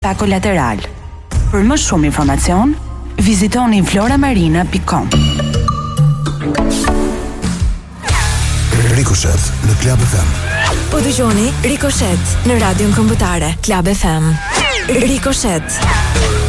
pa kolateral. Për më shumë informacion, vizitoni floramarina.com. Rikoshet në Klab FM. Po dëgjoni Rikoshet në Radion Kombëtare, Klab FM. Rikoshet. Rikoshet.